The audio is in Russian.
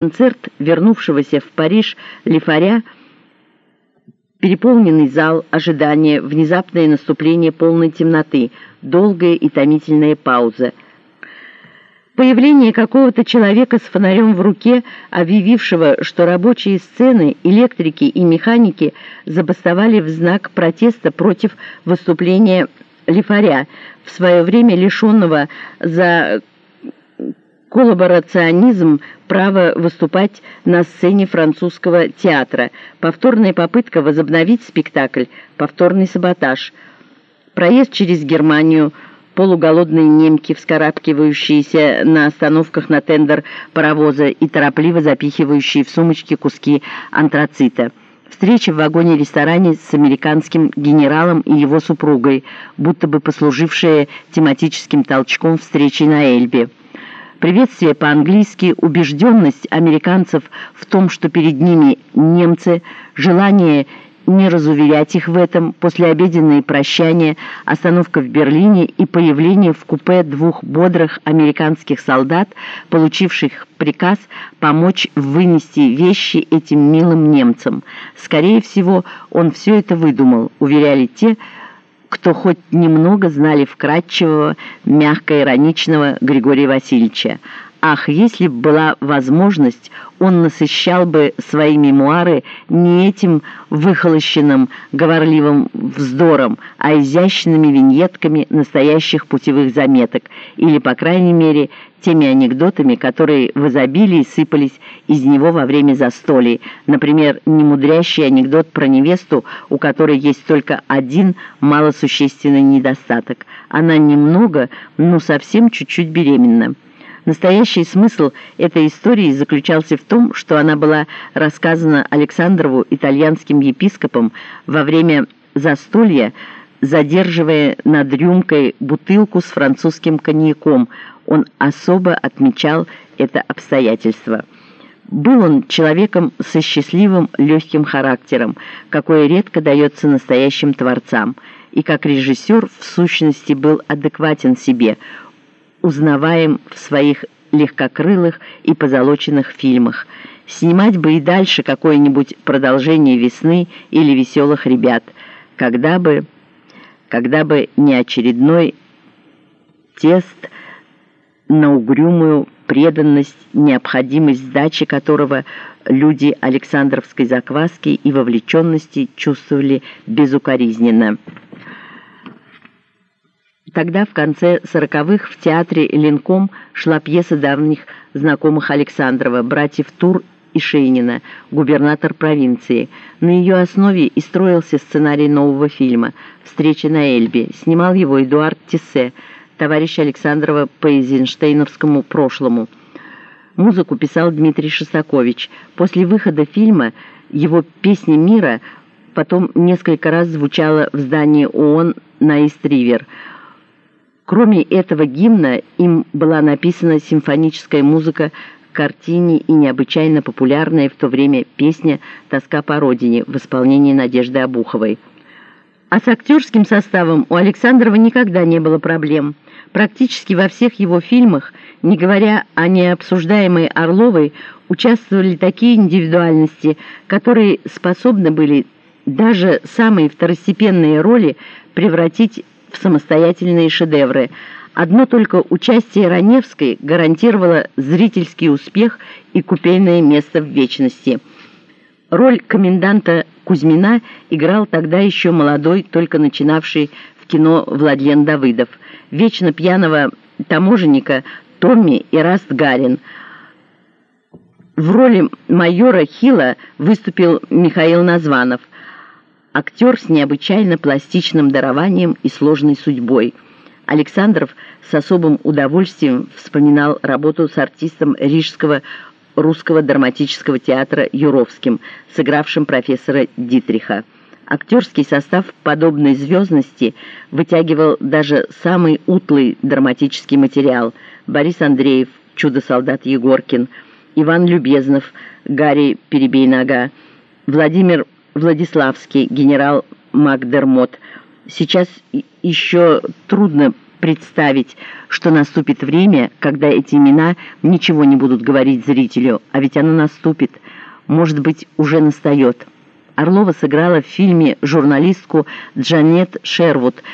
Концерт вернувшегося в Париж Лифаря, переполненный зал, ожидание, внезапное наступление полной темноты, долгая и томительная пауза. Появление какого-то человека с фонарем в руке, объявившего, что рабочие сцены, электрики и механики забастовали в знак протеста против выступления Лифаря, в свое время лишенного за коллаборационизм право выступать на сцене французского театра, повторная попытка возобновить спектакль, повторный саботаж, проезд через Германию, полуголодные немки, вскарабкивающиеся на остановках на тендер паровоза и торопливо запихивающие в сумочки куски антрацита. Встреча в вагоне-ресторане с американским генералом и его супругой, будто бы послужившая тематическим толчком встречи на Эльбе приветствие по-английски, убежденность американцев в том, что перед ними немцы, желание не разуверять их в этом, послеобеденные прощания, остановка в Берлине и появление в купе двух бодрых американских солдат, получивших приказ помочь вынести вещи этим милым немцам. Скорее всего, он все это выдумал, уверяли те, кто хоть немного знали вкрадчивого, мягко-ироничного Григория Васильевича. Ах, если б была возможность, он насыщал бы свои мемуары не этим выхолощенным, говорливым вздором, а изящными виньетками настоящих путевых заметок, или, по крайней мере, теми анекдотами, которые в изобилии сыпались из него во время застолий. Например, немудрящий анекдот про невесту, у которой есть только один малосущественный недостаток. Она немного, ну совсем чуть-чуть беременна. Настоящий смысл этой истории заключался в том, что она была рассказана Александрову итальянским епископом во время застолья, задерживая над рюмкой бутылку с французским коньяком. Он особо отмечал это обстоятельство. Был он человеком со счастливым легким характером, какое редко дается настоящим творцам, и как режиссер в сущности был адекватен себе – узнаваем в своих легкокрылых и позолоченных фильмах. Снимать бы и дальше какое-нибудь продолжение «Весны» или «Веселых ребят», когда бы, когда бы не очередной тест на угрюмую преданность, необходимость сдачи которого люди Александровской закваски и вовлеченности чувствовали безукоризненно. Тогда, в конце сороковых, в театре «Ленком» шла пьеса давних знакомых Александрова, братьев Тур и Шейнина, губернатор провинции. На ее основе и строился сценарий нового фильма «Встреча на Эльбе». Снимал его Эдуард Тиссе, товарищ Александрова по Эйзенштейновскому прошлому. Музыку писал Дмитрий Шостакович. После выхода фильма его «Песни мира» потом несколько раз звучала в здании ООН на Истривер – Кроме этого гимна, им была написана симфоническая музыка к картине и необычайно популярная в то время песня «Тоска по родине» в исполнении Надежды Обуховой. А с актерским составом у Александрова никогда не было проблем. Практически во всех его фильмах, не говоря о необсуждаемой Орловой, участвовали такие индивидуальности, которые способны были даже самые второстепенные роли превратить в самостоятельные шедевры. Одно только участие Раневской гарантировало зрительский успех и купейное место в вечности. Роль коменданта Кузьмина играл тогда еще молодой, только начинавший в кино Владлен Давыдов. Вечно пьяного таможенника Томми и Раст Гарин. В роли майора Хила выступил Михаил Названов – актер с необычайно пластичным дарованием и сложной судьбой. Александров с особым удовольствием вспоминал работу с артистом Рижского русского драматического театра Юровским, сыгравшим профессора Дитриха. Актерский состав подобной звездности вытягивал даже самый утлый драматический материал. Борис Андреев, чудо-солдат Егоркин, Иван Любезнов, Гарри Перебейнога, Владимир Владиславский, генерал Макдермот. Сейчас еще трудно представить, что наступит время, когда эти имена ничего не будут говорить зрителю, а ведь оно наступит, может быть, уже настает. Орлова сыграла в фильме журналистку Джанет Шервуд –